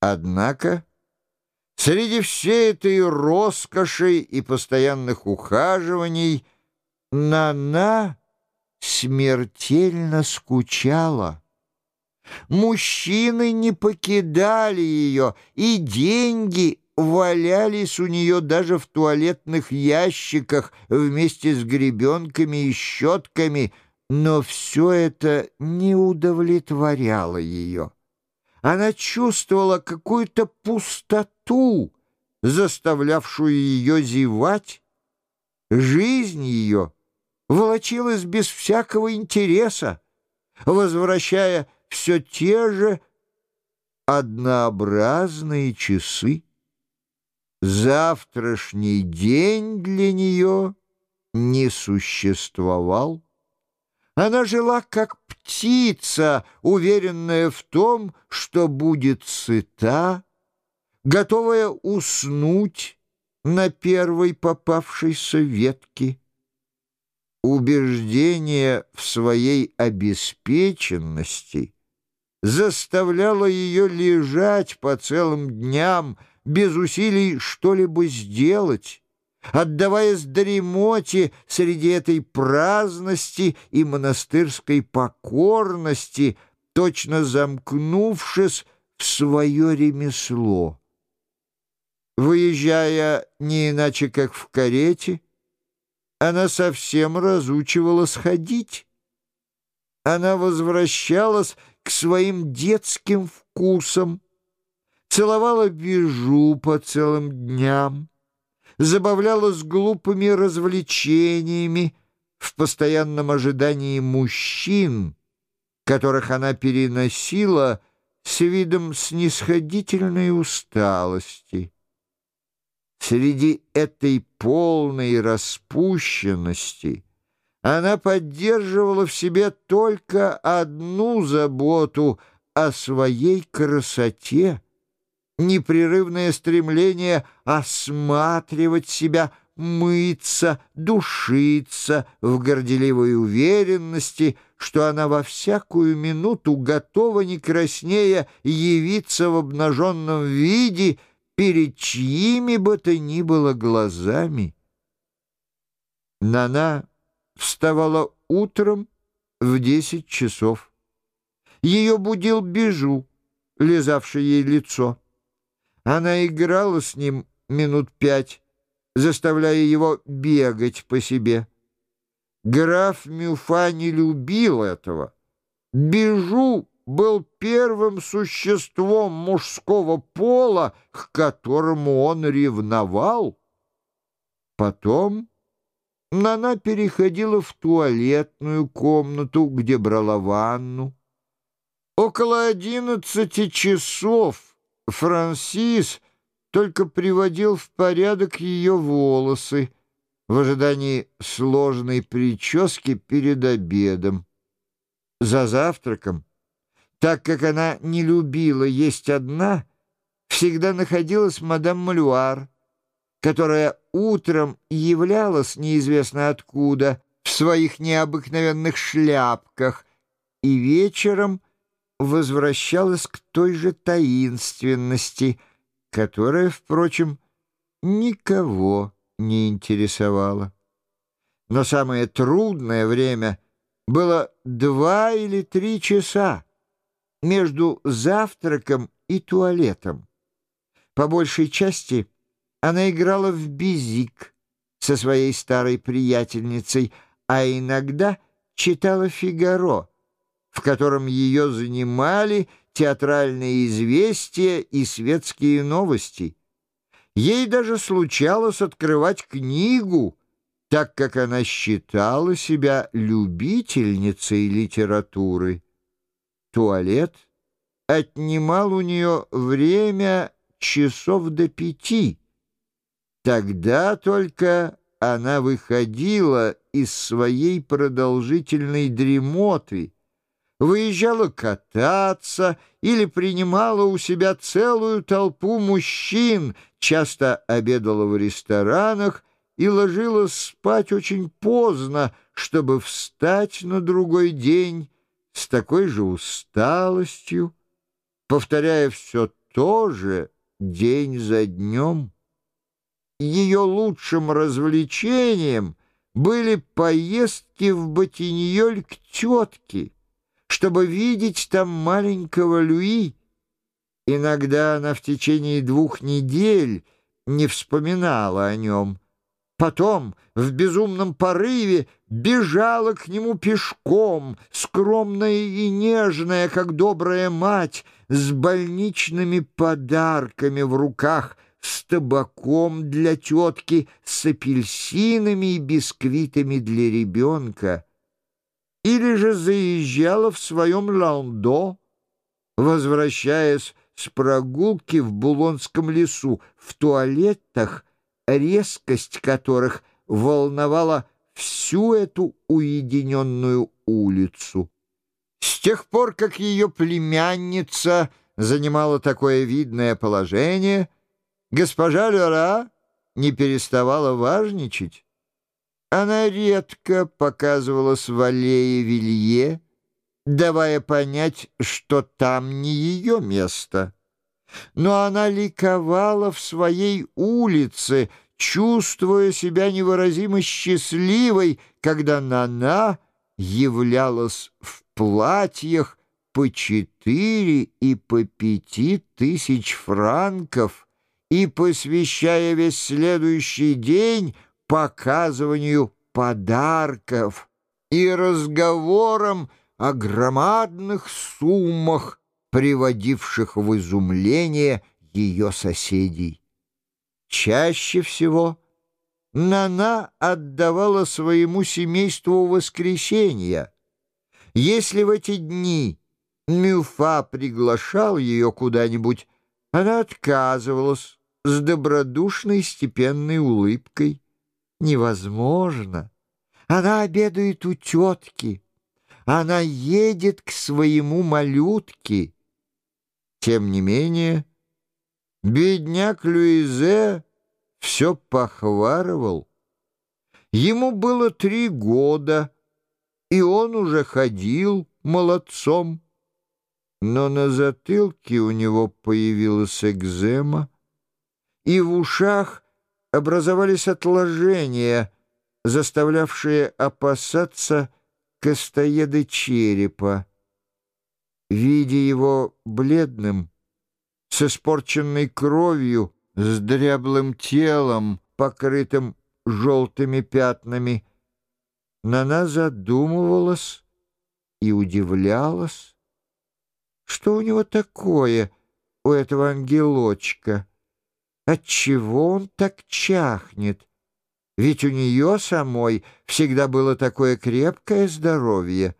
Однако среди всей этой роскоши и постоянных ухаживаний Нана смертельно скучала. Мужчины не покидали ее, и деньги валялись у нее даже в туалетных ящиках вместе с гребенками и щетками, но все это не удовлетворяло ее. Она чувствовала какую-то пустоту, заставлявшую ее зевать. Жизнь ее волочилась без всякого интереса, возвращая все те же однообразные часы. Завтрашний день для нее не существовал. Она жила как птица, уверенная в том, что будет сыта, готовая уснуть на первой попавшейся ветке. Убеждение в своей обеспеченности заставляло ее лежать по целым дням, без усилий что-либо сделать, отдаваясь дремоте среди этой праздности и монастырской покорности, точно замкнувшись в свое ремесло. Выезжая не иначе, как в карете, она совсем разучивала сходить. Она возвращалась к своим детским вкусам, целовала бежу по целым дням, забавлялась глупыми развлечениями в постоянном ожидании мужчин, которых она переносила с видом снисходительной усталости. Среди этой полной распущенности она поддерживала в себе только одну заботу о своей красоте — непрерывное стремление осматривать себя, мыться, душиться в горделивой уверенности, что она во всякую минуту готова не краснее явиться в обнаженном виде перед чьими бы то ни было глазами. Нана вставала утром в десять часов. Ее будил Бежу, лизавший ей лицо. Она играла с ним минут пять, заставляя его бегать по себе. Граф Мюфа не любил этого. Бежу был первым существом мужского пола, к которому он ревновал. Потом Нана переходила в туалетную комнату, где брала ванну. Около одиннадцати часов Франсис только приводил в порядок ее волосы в ожидании сложной прически перед обедом. За завтраком, так как она не любила есть одна, всегда находилась мадам Малюар, которая утром являлась неизвестно откуда в своих необыкновенных шляпках и вечером — возвращалась к той же таинственности, которая, впрочем, никого не интересовала. Но самое трудное время было два или три часа между завтраком и туалетом. По большей части она играла в безик со своей старой приятельницей, а иногда читала «Фигаро», в котором ее занимали театральные известия и светские новости. Ей даже случалось открывать книгу, так как она считала себя любительницей литературы. Туалет отнимал у нее время часов до пяти. Тогда только она выходила из своей продолжительной дремоты, выезжала кататься или принимала у себя целую толпу мужчин, часто обедала в ресторанах и ложилась спать очень поздно, чтобы встать на другой день с такой же усталостью, повторяя все тоже день за днем. Ее лучшим развлечением были поездки в Ботиньоль к тетке, чтобы видеть там маленького Люи. Иногда она в течение двух недель не вспоминала о нем. Потом в безумном порыве бежала к нему пешком, скромная и нежная, как добрая мать, с больничными подарками в руках, с табаком для тетки, с апельсинами и бисквитами для ребенка. Или же заезжала в своем ландо, возвращаясь с прогулки в Булонском лесу, в туалетах, резкость которых волновала всю эту уединенную улицу. С тех пор, как ее племянница занимала такое видное положение, госпожа Лера не переставала важничать. Она редко показывалась в аллее Вилье, давая понять, что там не ее место. Но она ликовала в своей улице, чувствуя себя невыразимо счастливой, когда Нана являлась в платьях по четыре и по пяти тысяч франков и посвящая весь следующий день показыванию подарков и разговорам о громадных суммах, приводивших в изумление ее соседей. Чаще всего Нана отдавала своему семейству воскресенья. Если в эти дни Мюфа приглашал ее куда-нибудь, она отказывалась с добродушной степенной улыбкой. Невозможно. Она обедает у тетки. Она едет к своему малютке. Тем не менее, бедняк Люизе все похварывал. Ему было три года, и он уже ходил молодцом. Но на затылке у него появилась экзема, и в ушах образовались отложения, заставлявшие опасаться костоеды черепа. Видя его бледным, с испорченной кровью, с дряблым телом, покрытым желтыми пятнами, Нана задумывалась и удивлялась, что у него такое, у этого ангелочка, отчего он так чахнет, ведь у нее самой всегда было такое крепкое здоровье —